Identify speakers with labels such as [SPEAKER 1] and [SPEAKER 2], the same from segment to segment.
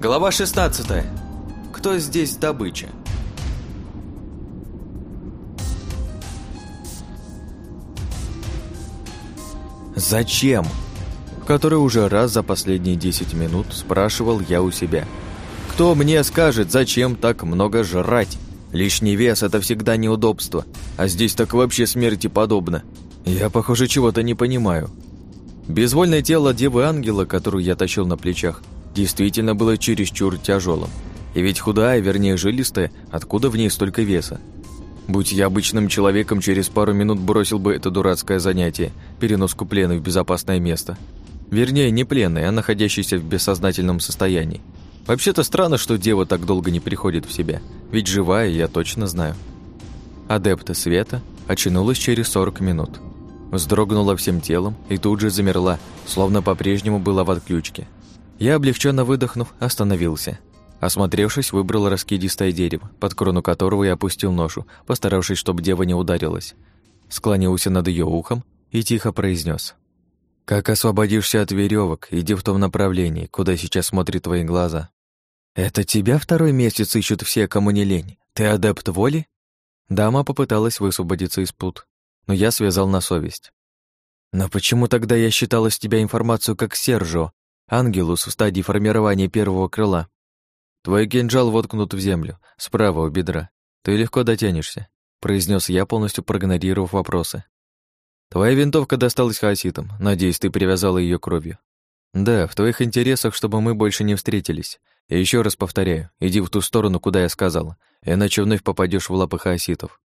[SPEAKER 1] Глава 16. Кто здесь добыча? Зачем? Который уже раз за последние 10 минут спрашивал я у себя. Кто мне скажет, зачем так много жрать? Лишний вес – это всегда неудобство, а здесь так вообще смерти подобно. Я, похоже, чего-то не понимаю. Безвольное тело девы-ангела, которую я тащил на плечах, действительно было чересчур тяжелым. И ведь худая, вернее жилистая, откуда в ней столько веса? Будь я обычным человеком, через пару минут бросил бы это дурацкое занятие – переноску плена в безопасное место. Вернее, не пленный, а находящийся в бессознательном состоянии. Вообще-то странно, что дева так долго не приходит в себя, ведь живая, я точно знаю. Адепта Света очнулась через 40 минут. Вздрогнула всем телом и тут же замерла, словно по-прежнему была в отключке. Я, облегченно выдохнув, остановился. Осмотревшись, выбрал раскидистое дерево, под крону которого я опустил ношу, постаравшись, чтобы дева не ударилась. Склонился над ее ухом и тихо произнес: «Как освободишься от веревок, иди в том направлении, куда сейчас смотрят твои глаза». «Это тебя второй месяц ищут все, кому не лень? Ты адепт воли?» Дама попыталась высвободиться из пут, но я связал на совесть. «Но почему тогда я считала с тебя информацию как Сержо, ангелус в стадии формирования первого крыла? Твой кинжал воткнут в землю, справа у бедра. Ты легко дотянешься», произнес я, полностью проигнорировав вопросы. «Твоя винтовка досталась хаоситам. Надеюсь, ты привязала ее кровью. Да, в твоих интересах, чтобы мы больше не встретились. И еще раз повторяю, иди в ту сторону, куда я сказал, иначе вновь попадешь в лапы хаоситов.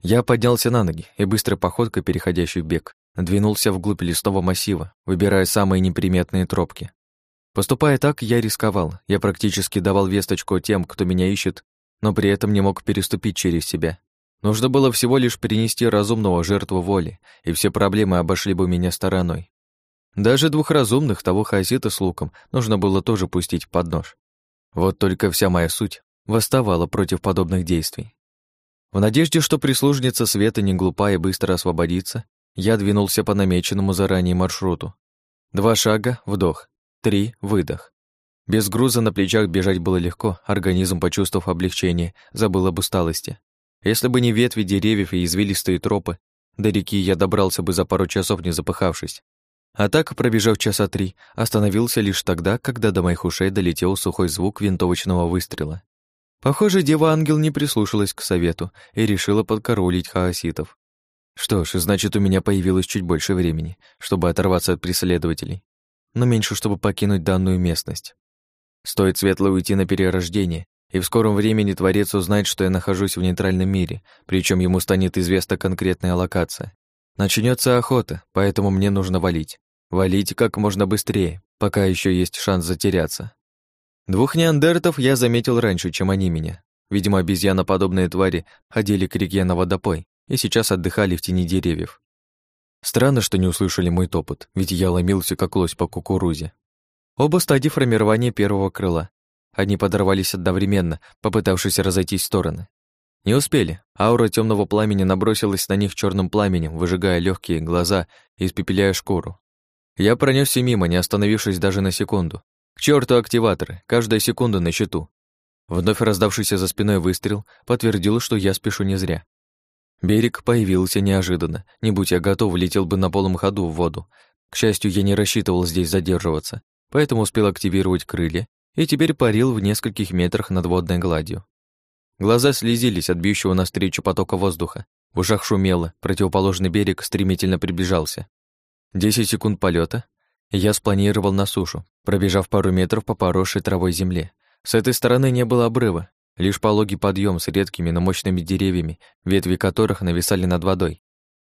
[SPEAKER 1] Я поднялся на ноги и быстрой походкой, переходящей в бег, двинулся вглубь лесного массива, выбирая самые неприметные тропки. Поступая так, я рисковал. Я практически давал весточку тем, кто меня ищет, но при этом не мог переступить через себя. Нужно было всего лишь принести разумного жертву воли, и все проблемы обошли бы меня стороной. Даже двух разумных, того хаосита с луком, нужно было тоже пустить под нож. Вот только вся моя суть восставала против подобных действий. В надежде, что прислужница Света не глупа и быстро освободится, я двинулся по намеченному заранее маршруту. Два шага — вдох, три — выдох. Без груза на плечах бежать было легко, организм, почувствовав облегчение, забыл об усталости. Если бы не ветви деревьев и извилистые тропы, до реки я добрался бы за пару часов, не запыхавшись. А так, пробежав часа три, остановился лишь тогда, когда до моих ушей долетел сухой звук винтовочного выстрела. Похоже, дева-ангел не прислушалась к совету и решила подкоролить хаоситов. Что ж, значит, у меня появилось чуть больше времени, чтобы оторваться от преследователей, но меньше, чтобы покинуть данную местность. Стоит светло уйти на перерождение, и в скором времени Творец узнает, что я нахожусь в нейтральном мире, причем ему станет известна конкретная локация. Начнется охота, поэтому мне нужно валить. Валить как можно быстрее, пока еще есть шанс затеряться. Двух неандертов я заметил раньше, чем они меня. Видимо, обезьяноподобные твари ходили к реке на водопой и сейчас отдыхали в тени деревьев. Странно, что не услышали мой топот, ведь я ломился как лось по кукурузе. Оба стадии формирования первого крыла. Они подорвались одновременно, попытавшись разойтись в стороны. Не успели. Аура темного пламени набросилась на них черным пламенем, выжигая легкие глаза и испепеляя шкуру. Я пронесся мимо, не остановившись даже на секунду. К черту активаторы, каждая секунда на счету. Вновь раздавшийся за спиной выстрел подтвердил, что я спешу не зря. Берег появился неожиданно. Не будь я готов, летел бы на полном ходу в воду. К счастью, я не рассчитывал здесь задерживаться, поэтому успел активировать крылья и теперь парил в нескольких метрах над водной гладью. Глаза слезились от бьющего навстречу потока воздуха. В ушах шумело, противоположный берег стремительно приближался. Десять секунд полета. Я спланировал на сушу, пробежав пару метров по поросшей травой земле. С этой стороны не было обрыва, лишь пологий подъем с редкими, но мощными деревьями, ветви которых нависали над водой.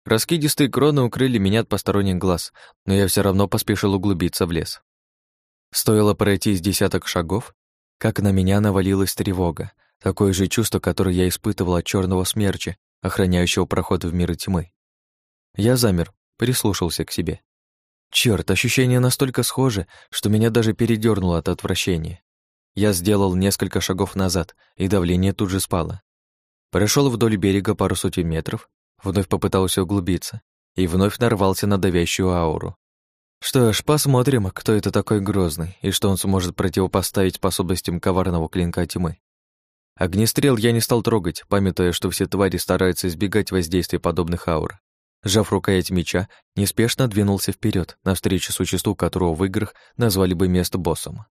[SPEAKER 1] Раскидистые кроны укрыли меня от посторонних глаз, но я все равно поспешил углубиться в лес. Стоило пройти из десяток шагов, как на меня навалилась тревога, такое же чувство, которое я испытывал от черного смерча, охраняющего проход в мир тьмы. Я замер, прислушался к себе. Черт, ощущения настолько схожи, что меня даже передернуло от отвращения. Я сделал несколько шагов назад, и давление тут же спало. Прошел вдоль берега пару сотен метров, вновь попытался углубиться и вновь нарвался на давящую ауру. Что ж, посмотрим, кто это такой грозный и что он сможет противопоставить способностям коварного клинка тьмы. Огнестрел я не стал трогать, памятуя, что все твари стараются избегать воздействия подобных аур. Сжав рукоять меча, неспешно двинулся вперед навстречу существу, которого в играх назвали бы место боссом.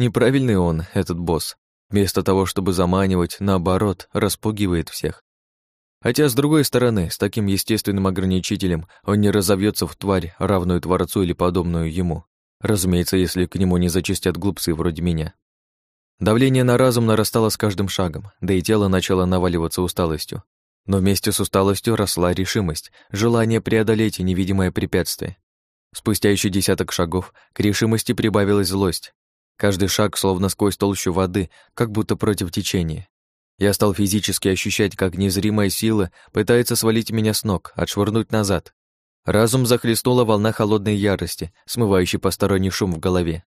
[SPEAKER 1] Неправильный он, этот босс. Вместо того, чтобы заманивать, наоборот, распугивает всех. Хотя, с другой стороны, с таким естественным ограничителем он не разовьется в тварь, равную Творцу или подобную ему. Разумеется, если к нему не зачистят глупцы вроде меня. Давление на разум нарастало с каждым шагом, да и тело начало наваливаться усталостью. Но вместе с усталостью росла решимость, желание преодолеть невидимое препятствие. Спустя еще десяток шагов к решимости прибавилась злость. Каждый шаг словно сквозь толщу воды, как будто против течения. Я стал физически ощущать, как незримая сила пытается свалить меня с ног, отшвырнуть назад. Разум захлестнула волна холодной ярости, смывающей посторонний шум в голове.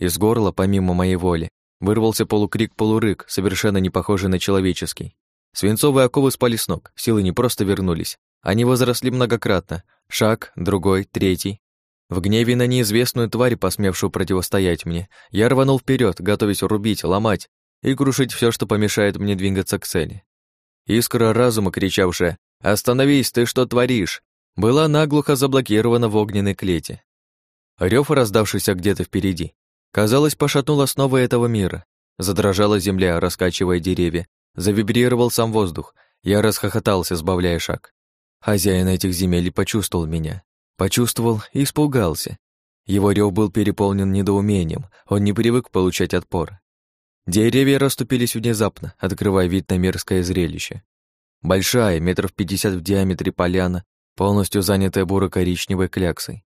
[SPEAKER 1] Из горла, помимо моей воли, вырвался полукрик-полурык, совершенно не похожий на человеческий. Свинцовые оковы спали с ног, силы не просто вернулись, они возросли многократно. Шаг, другой, третий. В гневе на неизвестную тварь, посмевшую противостоять мне, я рванул вперед, готовясь рубить, ломать и крушить все, что помешает мне двигаться к цели. Искра разума, кричавшая «Остановись, ты что творишь?», была наглухо заблокирована в огненной клете. Рёв, раздавшийся где-то впереди, казалось, пошатнул основы этого мира. Задрожала земля, раскачивая деревья, Завибрировал сам воздух. Я расхохотался, сбавляя шаг. Хозяин этих земель почувствовал меня. Почувствовал и испугался. Его рев был переполнен недоумением, он не привык получать отпор. Деревья расступились внезапно, открывая вид на мерзкое зрелище. Большая, метров пятьдесят в диаметре поляна, полностью занятая буро-коричневой кляксой.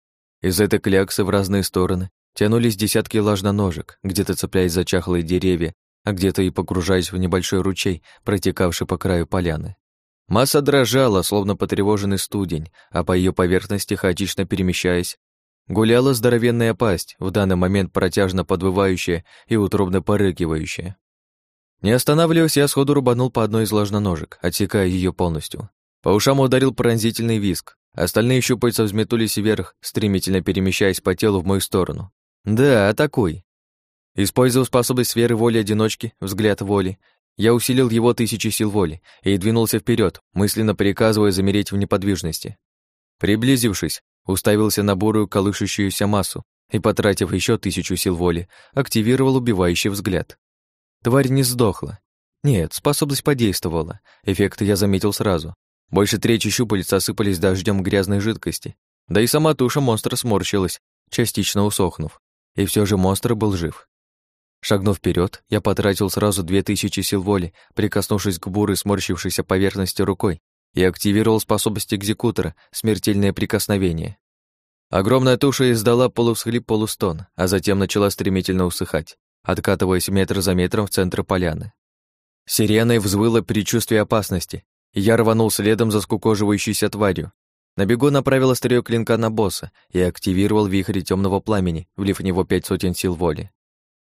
[SPEAKER 1] Из этой кляксы в разные стороны тянулись десятки ложноножек, где-то цепляясь за чахлые деревья, а где-то и погружаясь в небольшой ручей, протекавший по краю поляны. Масса дрожала, словно потревоженный студень, а по ее поверхности, хаотично перемещаясь, гуляла здоровенная пасть, в данный момент протяжно подвывающая и утробно порыкивающая. Не останавливаясь, я сходу рубанул по одной из ложноножек, отсекая ее полностью. По ушам ударил пронзительный виск. Остальные щупальца взметулись вверх, стремительно перемещаясь по телу в мою сторону. «Да, атакуй!» Используя способность сферы воли одиночки, взгляд воли, я усилил его тысячи сил воли и двинулся вперед, мысленно приказывая замереть в неподвижности. Приблизившись, уставился на бурую колышущуюся массу и, потратив еще тысячу сил воли, активировал убивающий взгляд. Тварь не сдохла. Нет, способность подействовала. Эффект я заметил сразу. Больше трети щупалец осыпались дождем грязной жидкости. Да и сама туша монстра сморщилась, частично усохнув. И все же монстр был жив. Шагнув вперед, я потратил сразу две тысячи сил воли, прикоснувшись к бурой сморщившейся поверхности рукой, и активировал способность экзекутора «Смертельное прикосновение». Огромная туша издала полувсхлип-полустон, а затем начала стремительно усыхать, откатываясь метр за метром в центр поляны. Сиреной взвыло предчувствие опасности, и я рванул следом за скукоживающейся тварью. На бегу направил острие клинка на босса и активировал вихрь темного пламени, влив в него пять сотен сил воли.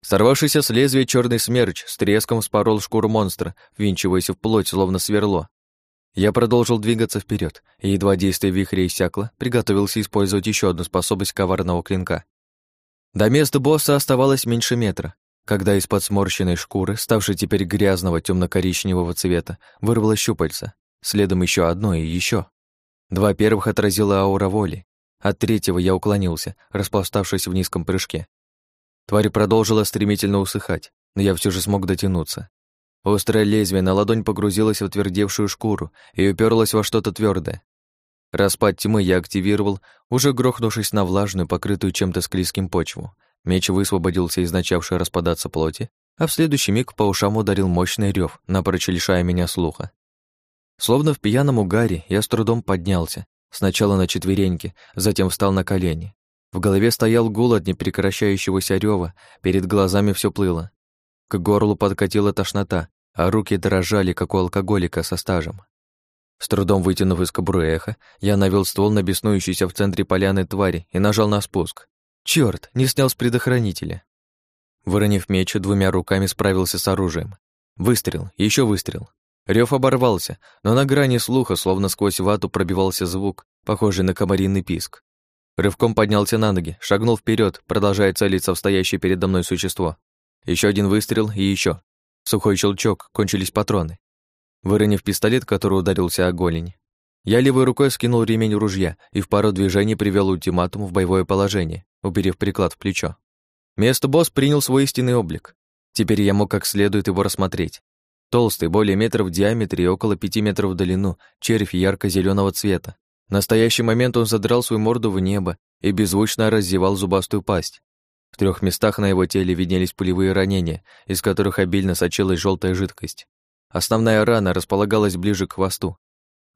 [SPEAKER 1] Сорвавшийся с лезвия черный смерч с треском спорол шкуру монстра, винчиваясь в плоть, словно сверло. Я продолжил двигаться вперед, и едва действие вихря иссякло, приготовился использовать еще одну способность коварного клинка. До места босса оставалось меньше метра, когда из-под сморщенной шкуры, ставшей теперь грязного темно-коричневого цвета, вырвалось щупальце, следом еще одно и еще. Два первых отразила аура воли, от третьего я уклонился, распластавшись в низком прыжке. Тварь продолжила стремительно усыхать, но я все же смог дотянуться. Острое лезвие на ладонь погрузилось в отвердевшую шкуру и уперлось во что-то твердое. Распад тьмы я активировал, уже грохнувшись на влажную, покрытую чем-то склизким почву. Меч высвободился из начавшей распадаться плоти, а в следующий миг по ушам ударил мощный рев, напрочь лишая меня слуха. Словно в пьяном угаре я с трудом поднялся, сначала на четвереньки, затем встал на колени. В голове стоял гул от непрекращающегося рёва, перед глазами все плыло. К горлу подкатила тошнота, а руки дрожали, как у алкоголика со стажем. С трудом вытянув из кобуры эхо, я навел ствол на беснующийся в центре поляны твари и нажал на спуск. Черт, не снял с предохранителя. Выронив меч, двумя руками справился с оружием. Выстрел, еще выстрел. Рев оборвался, но на грани слуха, словно сквозь вату, пробивался звук, похожий на комариный писк. Рывком поднялся на ноги, шагнул вперед, продолжая целиться в стоящее передо мной существо. Еще один выстрел и еще. Сухой щелчок, кончились патроны. Выронив пистолет, который ударился о голень, я левой рукой скинул ремень ружья и в пару движений привел ультиматум в боевое положение, уперев приклад в плечо. Место босс принял свой истинный облик. Теперь я мог как следует его рассмотреть. Толстый, более метра в диаметре и около пяти метров в длину, червь ярко зеленого цвета. В настоящий момент он задрал свою морду в небо и беззвучно раззевал зубастую пасть. В трех местах на его теле виднелись пулевые ранения, из которых обильно сочилась желтая жидкость. Основная рана располагалась ближе к хвосту.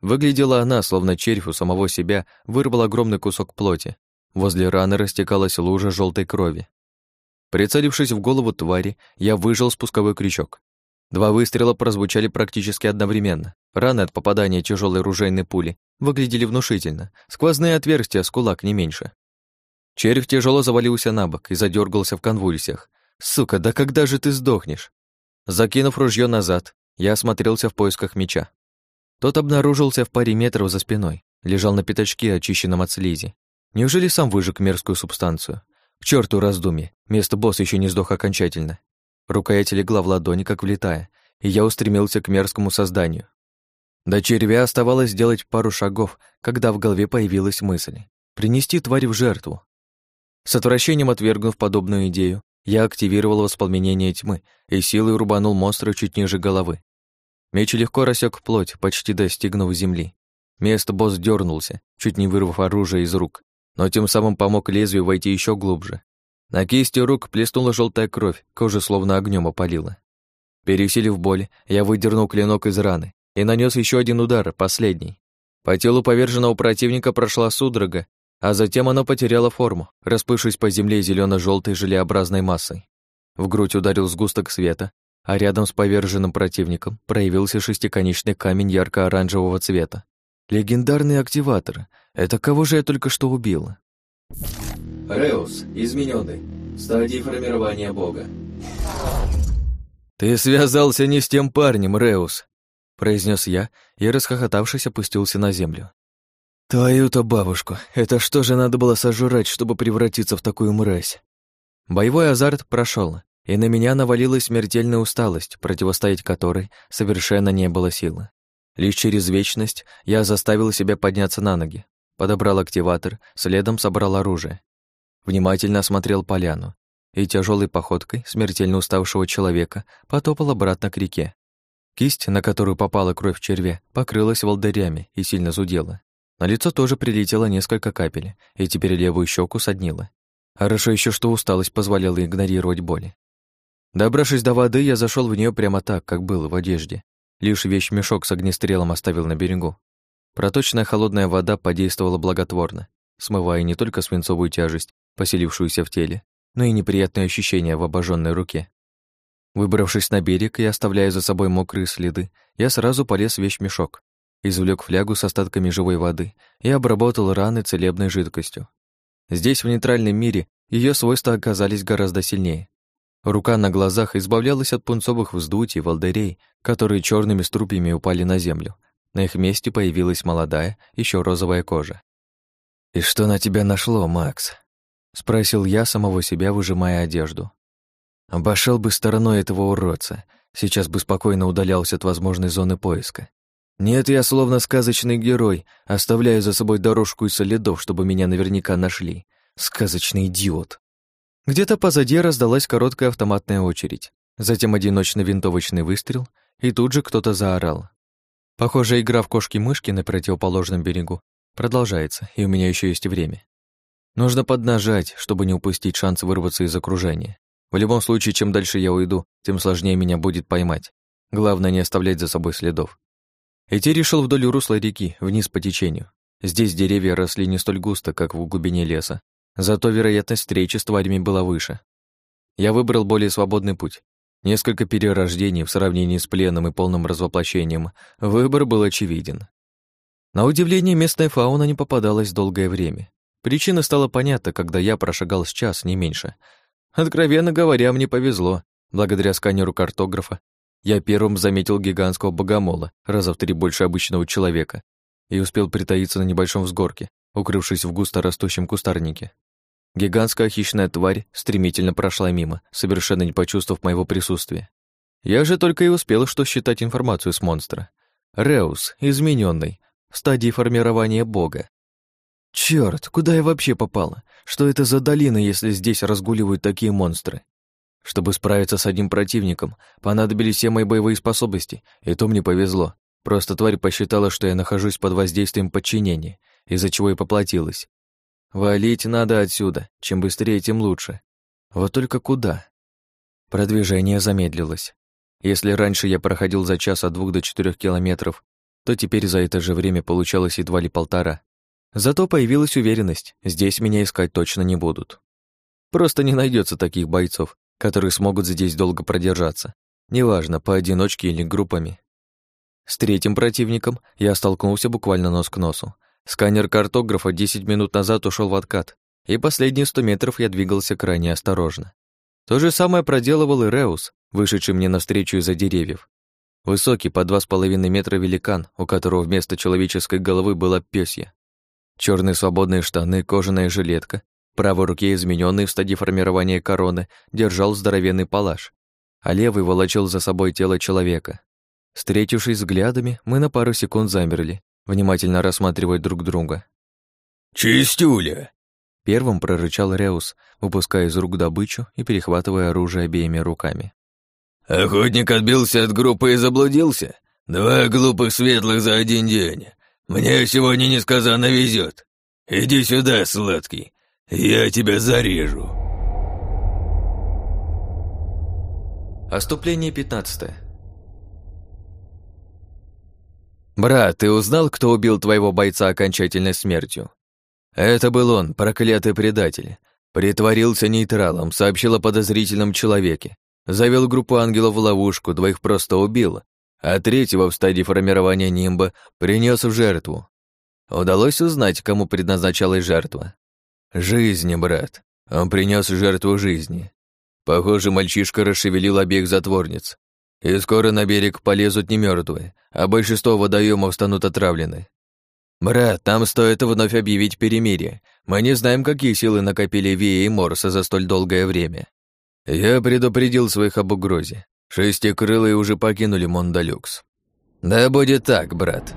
[SPEAKER 1] Выглядела она, словно червь у самого себя вырвал огромный кусок плоти. Возле раны растекалась лужа желтой крови. Прицелившись в голову твари, я выжил спусковой крючок. Два выстрела прозвучали практически одновременно. Раны от попадания тяжелой ружейной пули выглядели внушительно. Сквозные отверстия с кулак не меньше. Червь тяжело завалился на бок и задергался в конвульсиях. «Сука, да когда же ты сдохнешь?» Закинув ружье назад, я осмотрелся в поисках меча. Тот обнаружился в паре метров за спиной, лежал на пятачке, очищенном от слизи. Неужели сам выжег мерзкую субстанцию? К черту раздумье, место босса еще не сдох окончательно. Рукоять легла в ладони, как влетая, и я устремился к мерзкому созданию. До червя оставалось сделать пару шагов, когда в голове появилась мысль — принести тварь в жертву. С отвращением отвергнув подобную идею, я активировал воспламенение тьмы и силой рубанул монстра чуть ниже головы. Меч легко рассек плоть, почти достигнув земли. Место босс дернулся, чуть не вырвав оружие из рук, но тем самым помог лезвию войти еще глубже. На кисти рук плеснула желтая кровь, кожа словно огнем опалила. Пересилив боль, я выдернул клинок из раны и нанес еще один удар, последний. По телу поверженного противника прошла судорога, а затем оно потеряло форму, расплывшись по земле зелено желтой желеобразной массой. В грудь ударил сгусток света, а рядом с поверженным противником проявился шестиконечный камень ярко-оранжевого цвета. Легендарный активатор. Это кого же я только что убил?
[SPEAKER 2] Реус, измененный. Стадии формирования бога.
[SPEAKER 1] «Ты связался не с тем парнем, Реус», — произнес я и, расхохотавшись, опустился на землю. «Твою-то бабушку, это что же надо было сожрать, чтобы превратиться в такую мразь?» Боевой азарт прошел, и на меня навалилась смертельная усталость, противостоять которой совершенно не было силы. Лишь через вечность я заставил себя подняться на ноги, подобрал активатор, следом собрал оружие. Внимательно осмотрел поляну и тяжелой походкой смертельно уставшего человека потопал обратно к реке. Кисть, на которую попала кровь червя, покрылась волдырями и сильно зудела. На лицо тоже прилетело несколько капель, и теперь левую щеку соднило. Хорошо еще, что усталость позволяла игнорировать боли. Добравшись до воды, я зашел в нее прямо так, как был в одежде. Лишь вещь-мешок с огнестрелом оставил на берегу. Проточная холодная вода подействовала благотворно, смывая не только свинцовую тяжесть, поселившуюся в теле, но и неприятные ощущения в обожженной руке. Выбравшись на берег и оставляя за собой мокрые следы, я сразу полез в вещь-мешок, извлек флягу с остатками живой воды и обработал раны целебной жидкостью. Здесь, в нейтральном мире, ее свойства оказались гораздо сильнее. Рука на глазах избавлялась от пунцовых вздутий, волдырей, которые черными струпьями упали на землю. На их месте появилась молодая, еще розовая кожа. «И что на тебя нашло, Макс?» — спросил я самого себя, выжимая одежду. Обошел бы стороной этого уродца, сейчас бы спокойно удалялся от возможной зоны поиска. Нет, я словно сказочный герой, оставляю за собой дорожку из следов, чтобы меня наверняка нашли. Сказочный идиот. Где-то позади раздалась короткая автоматная очередь, затем одиночный винтовочный выстрел, и тут же кто-то заорал. Похоже, игра в кошки-мышки на противоположном берегу продолжается, и у меня еще есть время. Нужно поднажать, чтобы не упустить шанс вырваться из окружения. В любом случае, чем дальше я уйду, тем сложнее меня будет поймать. Главное, не оставлять за собой следов. Идти решил вдоль русла реки, вниз по течению. Здесь деревья росли не столь густо, как в глубине леса, Зато вероятность встречи с тварями была выше. Я выбрал более свободный путь. Несколько перерождений в сравнении с пленом и полным развоплощением. Выбор был очевиден. На удивление, местная фауна не попадалась долгое время. Причина стала понятна, когда я прошагал с час, не меньше. Откровенно говоря, мне повезло. Благодаря сканеру картографа я первым заметил гигантского богомола, раза в три больше обычного человека, и успел притаиться на небольшом взгорке, укрывшись в густо растущем кустарнике. Гигантская хищная тварь стремительно прошла мимо, совершенно не почувствовав моего присутствия. Я же только и успел что считать информацию с монстра. Реус, измененный, в стадии формирования бога. Черт, куда я вообще попала? Что это за долина, если здесь разгуливают такие монстры? Чтобы справиться с одним противником, понадобились все мои боевые способности, и то мне повезло. Просто тварь посчитала, что я нахожусь под воздействием подчинения, из-за чего и поплатилась. Валить надо отсюда, чем быстрее, тем лучше. Вот только куда? Продвижение замедлилось. Если раньше я проходил за час от двух до четырех километров, то теперь за это же время получалось едва ли полтора. Зато появилась уверенность, здесь меня искать точно не будут. Просто не найдется таких бойцов, которые смогут здесь долго продержаться. Неважно, поодиночке или группами. С третьим противником я столкнулся буквально нос к носу. Сканер картографа 10 минут назад ушел в откат, и последние 100 метров я двигался крайне осторожно. То же самое проделывал и Реус, вышедший мне навстречу из-за деревьев. Высокий, по два с половиной метра великан, у которого вместо человеческой головы было пёсье. Черные свободные штаны, кожаная жилетка, правой руке, измененный в стадии формирования короны, держал здоровенный палаш, а левый волочил за собой тело человека. Встретившись взглядами, мы на пару секунд замерли, внимательно рассматривая друг друга.
[SPEAKER 3] «Чистюля!»
[SPEAKER 1] Первым прорычал Реус, выпуская из рук добычу и перехватывая оружие обеими руками.
[SPEAKER 3] «Охотник отбился от группы и заблудился? Два глупых светлых за один день. Мне сегодня несказанно везет. Иди сюда, сладкий, я тебя зарежу».
[SPEAKER 1] Оступление пятнадцатое. «Брат, ты узнал, кто убил твоего бойца окончательной смертью?» «Это был он, проклятый предатель. Притворился нейтралом, сообщил о подозрительном человеке. Завел группу ангелов в ловушку, двоих просто убил, а третьего в стадии формирования нимба принес в жертву. Удалось узнать, кому предназначалась жертва. Жизни, брат. Он принес жертву жизни. Похоже, мальчишка расшевелил обеих затворниц. И скоро на берег полезут не мертвые, а большинство водоемов станут отравлены. Брат, там стоит вновь объявить перемирие. Мы не знаем, какие силы накопили Вия и Морса за столь долгое время. Я предупредил своих об угрозе. Шестикрылые уже покинули Мондалюкс. Да будет так, брат.